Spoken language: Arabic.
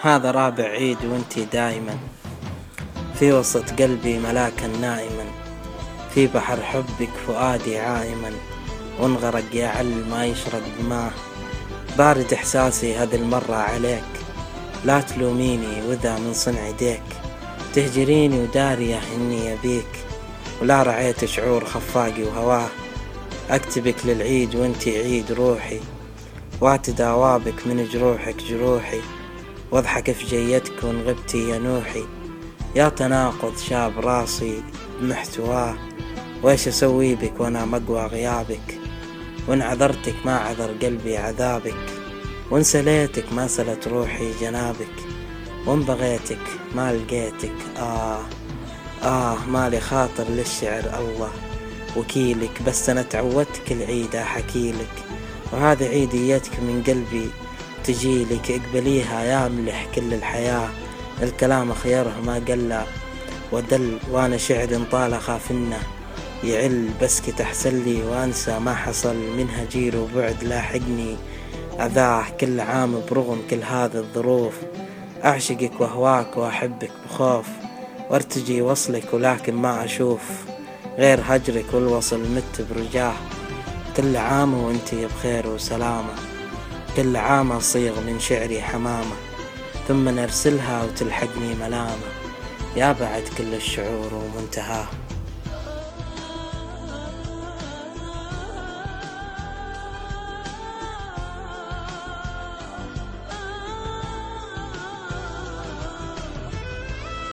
هذا رابع عيد وانتي دايما. في وسط قلبي ملاكا نائما في بحر حبك فؤادي عائما. وانغرق يا عل ما يشرب ماه بارد إحساسي هذي المرة عليك. لا تلوميني وذا من صنع يديك تهجريني ودارية إني أبيك. ولا رعيت شعور خفاقي وهواه. أكتبك للعيد وانتي عيد روحي. واتداوابك من جروحك جروحي. واضحك في جيتك وان غبتي يا نوحي. يا تناقض شاب راسي بمحتواه ويش أسوي بك وأنا مقوى غيابك؟ وإن عذرتك ما عذر قلبي عذابك. وإن سليتك ما سلت روحي جنابك. وإن بغيتك ما لقيتك آه. آه مالي خاطر للشعر الله. وكيلك بس أنا تعودت كل عيد أحكيلك وهذا عيديتك من قلبي تجيلك اقبليها يا ملح كل الحياة. الكلام خيره ما قل ودل وأنا شعر طال اخافنه يعل بس كت احسن لي وأنسى ما حصل من هجير وبعد لاحقني. أذاه كل عام برغم كل هذه الظروف. أعشقك وأهواك وأحبك بخوف. وارتجي وصلك ولكن ما أشوف غير هجرك والوصل مت برجاه كل عام وانتي بخير وسلامة كل عام اصيغ من شعري حمامة. ثم نرسلها وتلحقني ملامة. يا بعد كل الشعور ومنتهاه.